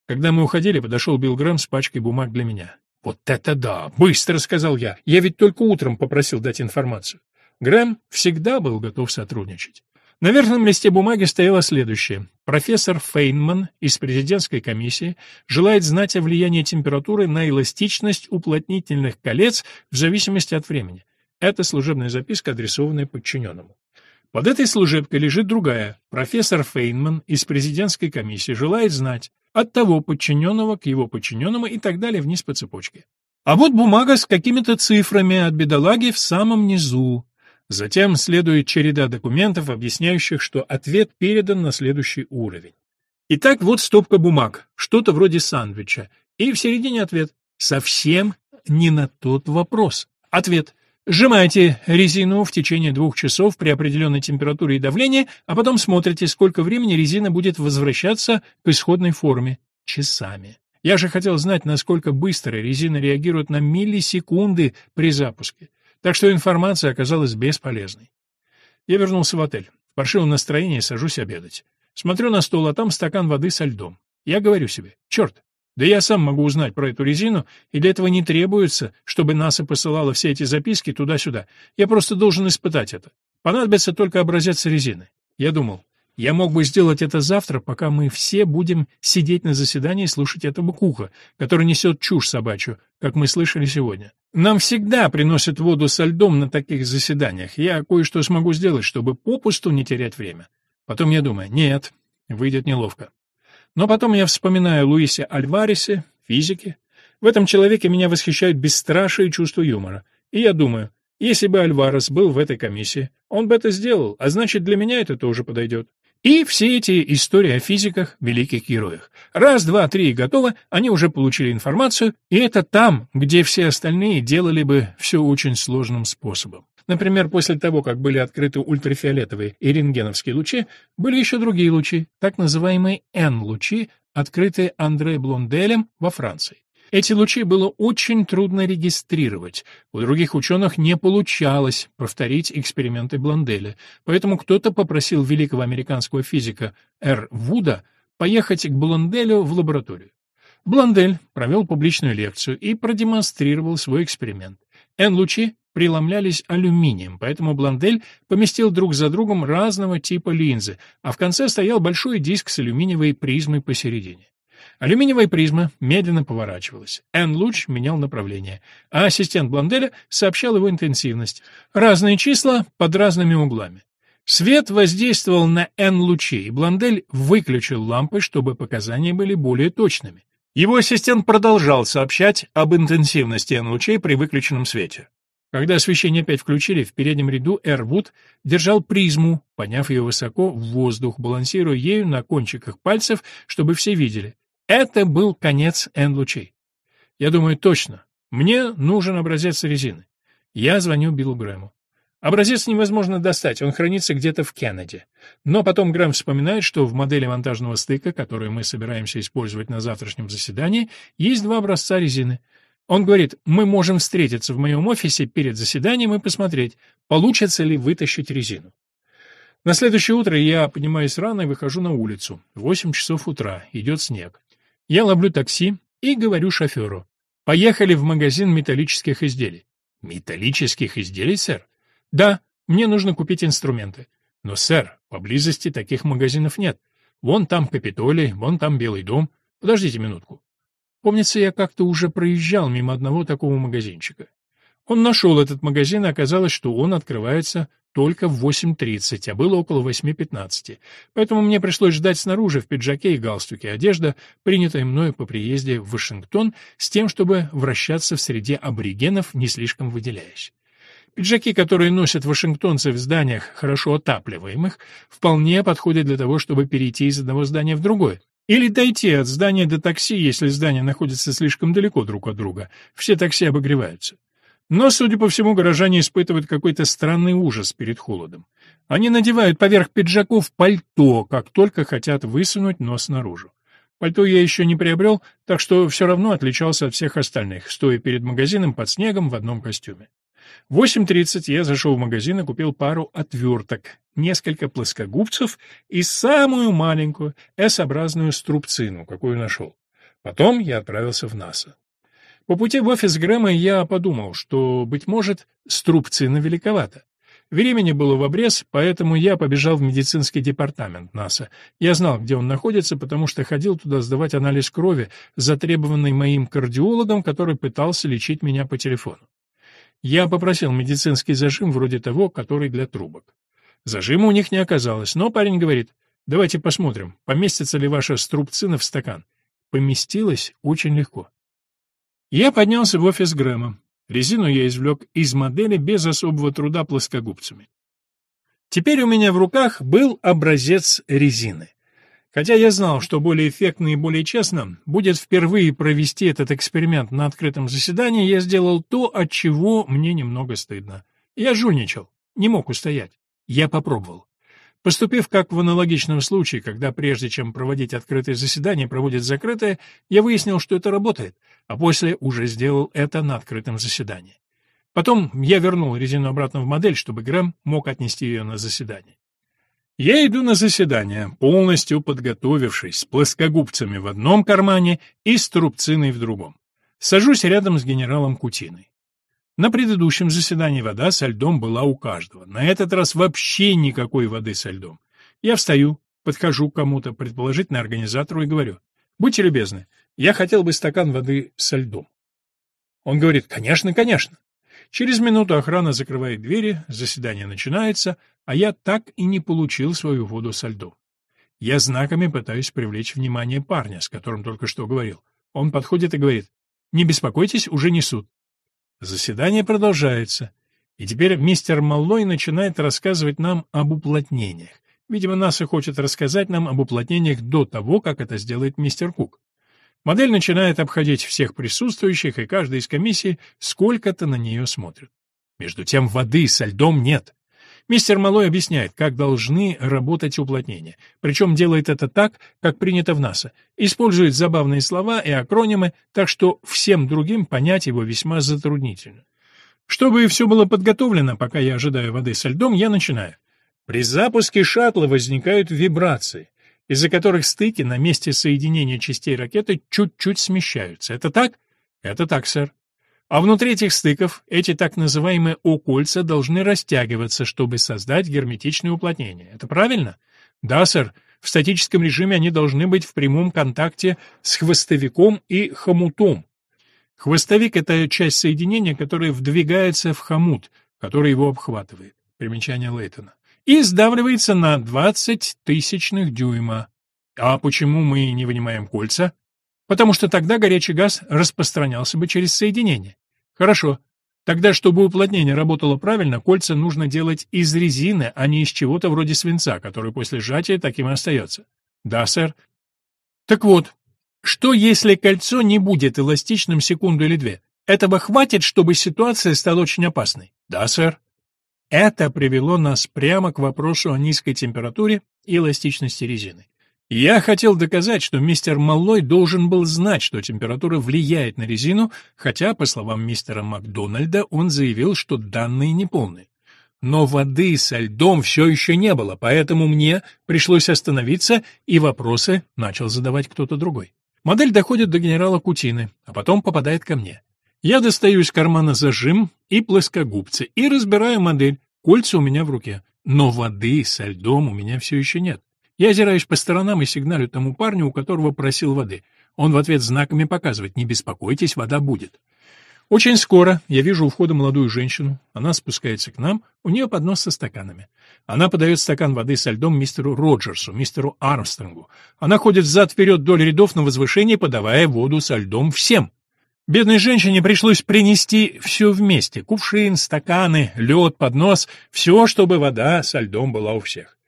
[SPEAKER 1] Когда мы уходили, подошел Билл Грэм с пачкой бумаг для меня. «Вот это да! Быстро!» — сказал я. «Я ведь только утром попросил дать информацию». Грэм всегда был готов сотрудничать. На верхнем листе бумаги стояло следующее. Профессор Фейнман из президентской комиссии желает знать о влиянии температуры на эластичность уплотнительных колец в зависимости от времени. Это служебная записка, адресованная подчиненному. Под этой служебкой лежит другая. Профессор Фейнман из президентской комиссии желает знать от того подчиненного к его подчиненному и так далее вниз по цепочке. А вот бумага с какими-то цифрами от бедолаги в самом низу. Затем следует череда документов, объясняющих, что ответ передан на следующий уровень. Итак, вот стопка бумаг, что-то вроде сандвича, и в середине ответ. Совсем не на тот вопрос. Ответ – Сжимаете резину в течение двух часов при определенной температуре и давлении, а потом смотрите, сколько времени резина будет возвращаться к исходной форме – часами. Я же хотел знать, насколько быстро резина реагирует на миллисекунды при запуске, так что информация оказалась бесполезной. Я вернулся в отель. В паршивом настроении сажусь обедать. Смотрю на стол, а там стакан воды со льдом. Я говорю себе, черт, да я сам могу узнать про эту резину, и для этого не требуется, чтобы НАСА посылала все эти записки туда-сюда. Я просто должен испытать это. Понадобится только образец резины. Я думал, я мог бы сделать это завтра, пока мы все будем сидеть на заседании и слушать этого куха, который несет чушь собачью, как мы слышали сегодня. Нам всегда приносят воду со льдом на таких заседаниях. Я кое-что смогу сделать, чтобы попусту не терять время. Потом я думаю, нет, выйдет неловко. Но потом я вспоминаю Луисе Альварисе, физике. В этом человеке меня восхищают бесстрашие чувство юмора. И я думаю, если бы Альварес был в этой комиссии, он бы это сделал, а значит, для меня это тоже подойдет. И все эти истории о физиках, великих героях. Раз, два, три и готово, они уже получили информацию, и это там, где все остальные делали бы все очень сложным способом. Например, после того, как были открыты ультрафиолетовые и рентгеновские лучи, были еще другие лучи, так называемые N-лучи, открытые Андре Блонделем во Франции. Эти лучи было очень трудно регистрировать. У других ученых не получалось повторить эксперименты Блонделя, поэтому кто-то попросил великого американского физика Р. Вуда поехать к Блонделю в лабораторию. Блондель провел публичную лекцию и продемонстрировал свой эксперимент. N-лучи преломлялись алюминием, поэтому Бландель поместил друг за другом разного типа линзы, а в конце стоял большой диск с алюминиевой призмой посередине. Алюминиевая призма медленно поворачивалась. N-луч менял направление, а ассистент Бланделя сообщал его интенсивность. Разные числа под разными углами. Свет воздействовал на N-лучи, и Бландель выключил лампы, чтобы показания были более точными. Его ассистент продолжал сообщать об интенсивности N-лучей при выключенном свете. Когда освещение опять включили, в переднем ряду Эрвуд держал призму, поняв ее высоко в воздух, балансируя ею на кончиках пальцев, чтобы все видели. Это был конец Н-лучей. Я думаю, точно. Мне нужен образец резины. Я звоню Биллу Грэму. Образец невозможно достать, он хранится где-то в Кеннеди. Но потом Грэм вспоминает, что в модели монтажного стыка, которую мы собираемся использовать на завтрашнем заседании, есть два образца резины — он говорит, мы можем встретиться в моем офисе перед заседанием и посмотреть, получится ли вытащить резину. На следующее утро я поднимаюсь рано и выхожу на улицу. Восемь часов утра, идет снег. Я ловлю такси и говорю шоферу. Поехали в магазин металлических изделий. Металлических изделий, сэр? Да, мне нужно купить инструменты. Но, сэр, поблизости таких магазинов нет. Вон там Капитолий, вон там Белый дом. Подождите минутку. Помнится, я как-то уже проезжал мимо одного такого магазинчика. Он нашел этот магазин, и оказалось, что он открывается только в 8.30, а было около 8.15. Поэтому мне пришлось ждать снаружи в пиджаке и галстуке одежда, принятая мною по приезде в Вашингтон, с тем, чтобы вращаться в среде аборигенов, не слишком выделяясь. Пиджаки, которые носят вашингтонцы в зданиях, хорошо отапливаемых, вполне подходят для того, чтобы перейти из одного здания в другое. Или дойти от здания до такси, если здания находятся слишком далеко друг от друга. Все такси обогреваются. Но, судя по всему, горожане испытывают какой-то странный ужас перед холодом. Они надевают поверх пиджаков пальто, как только хотят высунуть нос наружу. Пальто я еще не приобрел, так что все равно отличался от всех остальных, стоя перед магазином под снегом в одном костюме. 8.30 я зашел в магазин и купил пару отверток, несколько плоскогубцев и самую маленькую S-образную струбцину, какую нашел. Потом я отправился в НАСА. По пути в офис Грэма я подумал, что, быть может, струбцина великовата. Времени было в обрез, поэтому я побежал в медицинский департамент НАСА. Я знал, где он находится, потому что ходил туда сдавать анализ крови, затребованный моим кардиологом, который пытался лечить меня по телефону. Я попросил медицинский зажим вроде того, который для трубок. Зажима у них не оказалось, но парень говорит, давайте посмотрим, поместится ли ваша струбцина в стакан. Поместилась очень легко. Я поднялся в офис Грэма. Резину я извлек из модели без особого труда плоскогубцами. Теперь у меня в руках был образец резины. Хотя я знал, что более эффектно и более честно будет впервые провести этот эксперимент на открытом заседании, я сделал то, от чего мне немного стыдно. Я жульничал, не мог устоять. Я попробовал. Поступив как в аналогичном случае, когда прежде чем проводить открытое заседание, проводят закрытое, я выяснил, что это работает, а после уже сделал это на открытом заседании. Потом я вернул резину обратно в модель, чтобы Грэм мог отнести ее на заседание. Я иду на заседание, полностью подготовившись, с плоскогубцами в одном кармане и с трубциной в другом. Сажусь рядом с генералом Кутиной. На предыдущем заседании вода со льдом была у каждого. На этот раз вообще никакой воды со льдом. Я встаю, подхожу к кому-то, предположительно организатору, и говорю, «Будьте любезны, я хотел бы стакан воды со льдом». Он говорит, «Конечно, конечно». Через минуту охрана закрывает двери, заседание начинается — а я так и не получил свою воду со льду. Я знаками пытаюсь привлечь внимание парня, с которым только что говорил. Он подходит и говорит, «Не беспокойтесь, уже несут». Заседание продолжается, и теперь мистер Маллой начинает рассказывать нам об уплотнениях. Видимо, НАСА хочет рассказать нам об уплотнениях до того, как это сделает мистер Кук. Модель начинает обходить всех присутствующих, и каждый из комиссий сколько-то на нее смотрит. Между тем воды со льдом нет. Мистер Малой объясняет, как должны работать уплотнения. Причем делает это так, как принято в НАСА. Использует забавные слова и акронимы, так что всем другим понять его весьма затруднительно. Чтобы все было подготовлено, пока я ожидаю воды со льдом, я начинаю. При запуске шаттла возникают вибрации, из-за которых стыки на месте соединения частей ракеты чуть-чуть смещаются. Это так? Это так, сэр. А внутри этих стыков эти так называемые окольца должны растягиваться, чтобы создать герметичное уплотнение. Это правильно? Да, сэр. В статическом режиме они должны быть в прямом контакте с хвостовиком и хомутом. Хвостовик — это часть соединения, которая вдвигается в хомут, который его обхватывает. Примечание Лейтона. И сдавливается на 20 тысячных дюйма. А почему мы не вынимаем кольца? Потому что тогда горячий газ распространялся бы через соединение. Хорошо. Тогда, чтобы уплотнение работало правильно, кольца нужно делать из резины, а не из чего-то вроде свинца, который после сжатия таким и остается. Да, сэр. Так вот, что если кольцо не будет эластичным секунду или две? Этого хватит, чтобы ситуация стала очень опасной. Да, сэр. Это привело нас прямо к вопросу о низкой температуре и эластичности резины. Я хотел доказать, что мистер Маллой должен был знать, что температура влияет на резину, хотя, по словам мистера Макдональда, он заявил, что данные неполны. Но воды со льдом все еще не было, поэтому мне пришлось остановиться, и вопросы начал задавать кто-то другой. Модель доходит до генерала Кутины, а потом попадает ко мне. Я достаю из кармана зажим и плоскогубцы и разбираю модель, кольца у меня в руке. Но воды со льдом у меня все еще нет. Я озираюсь по сторонам и сигналю тому парню, у которого просил воды. Он в ответ знаками показывает «Не беспокойтесь, вода будет». Очень скоро я вижу у входа молодую женщину. Она спускается к нам, у нее поднос со стаканами. Она подает стакан воды со льдом мистеру Роджерсу, мистеру Армстронгу. Она ходит взад-вперед вдоль рядов на возвышении, подавая воду со льдом всем. Бедной женщине пришлось принести все вместе — кувшин, стаканы, лед, поднос — все, чтобы вода со льдом была у всех.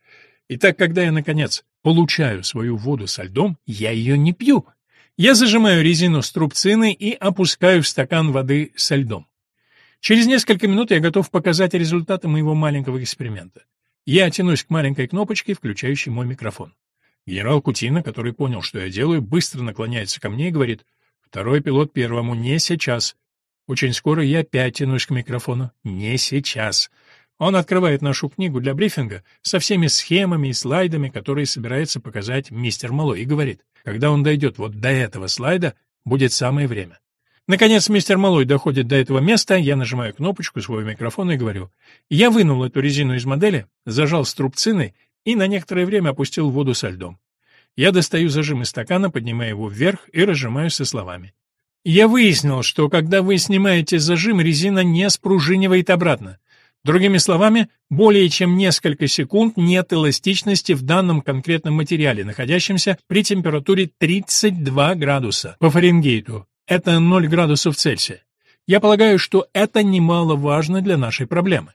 [SPEAKER 1] Итак, когда я, наконец, получаю свою воду со льдом, я ее не пью. Я зажимаю резину струбцины и опускаю в стакан воды со льдом. Через несколько минут я готов показать результаты моего маленького эксперимента. Я тянусь к маленькой кнопочке, включающей мой микрофон. Генерал Кутина, который понял, что я делаю, быстро наклоняется ко мне и говорит, «Второй пилот первому, не сейчас». Очень скоро я опять тянусь к микрофону, «Не сейчас». Он открывает нашу книгу для брифинга со всеми схемами и слайдами, которые собирается показать мистер Малой, и говорит, когда он дойдет вот до этого слайда, будет самое время. Наконец, мистер Малой доходит до этого места, я нажимаю кнопочку своего микрофона и говорю. Я вынул эту резину из модели, зажал струбцины и на некоторое время опустил воду со льдом. Я достаю зажим из стакана, поднимаю его вверх и разжимаю со словами. Я выяснил, что когда вы снимаете зажим, резина не спружинивает обратно. Другими словами, более чем несколько секунд нет эластичности в данном конкретном материале, находящемся при температуре 32 градуса по Фаренгейту. Это 0 градусов Цельсия. Я полагаю, что это немаловажно для нашей проблемы.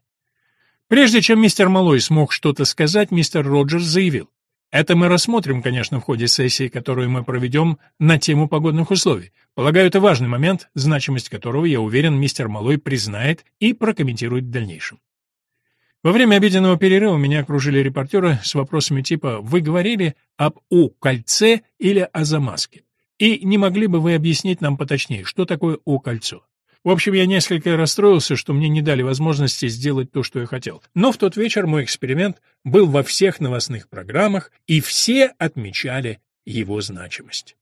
[SPEAKER 1] Прежде чем мистер Малой смог что-то сказать, мистер Роджерс заявил. Это мы рассмотрим, конечно, в ходе сессии, которую мы проведем на тему погодных условий. Полагаю, это важный момент, значимость которого, я уверен, мистер Малой признает и прокомментирует в дальнейшем. Во время обеденного перерыва меня окружили репортеры с вопросами типа «Вы говорили об О-кольце или о замазке?» И не могли бы вы объяснить нам поточнее, что такое О-кольцо? В общем, я несколько расстроился, что мне не дали возможности сделать то, что я хотел. Но в тот вечер мой эксперимент был во всех новостных программах, и все отмечали его значимость.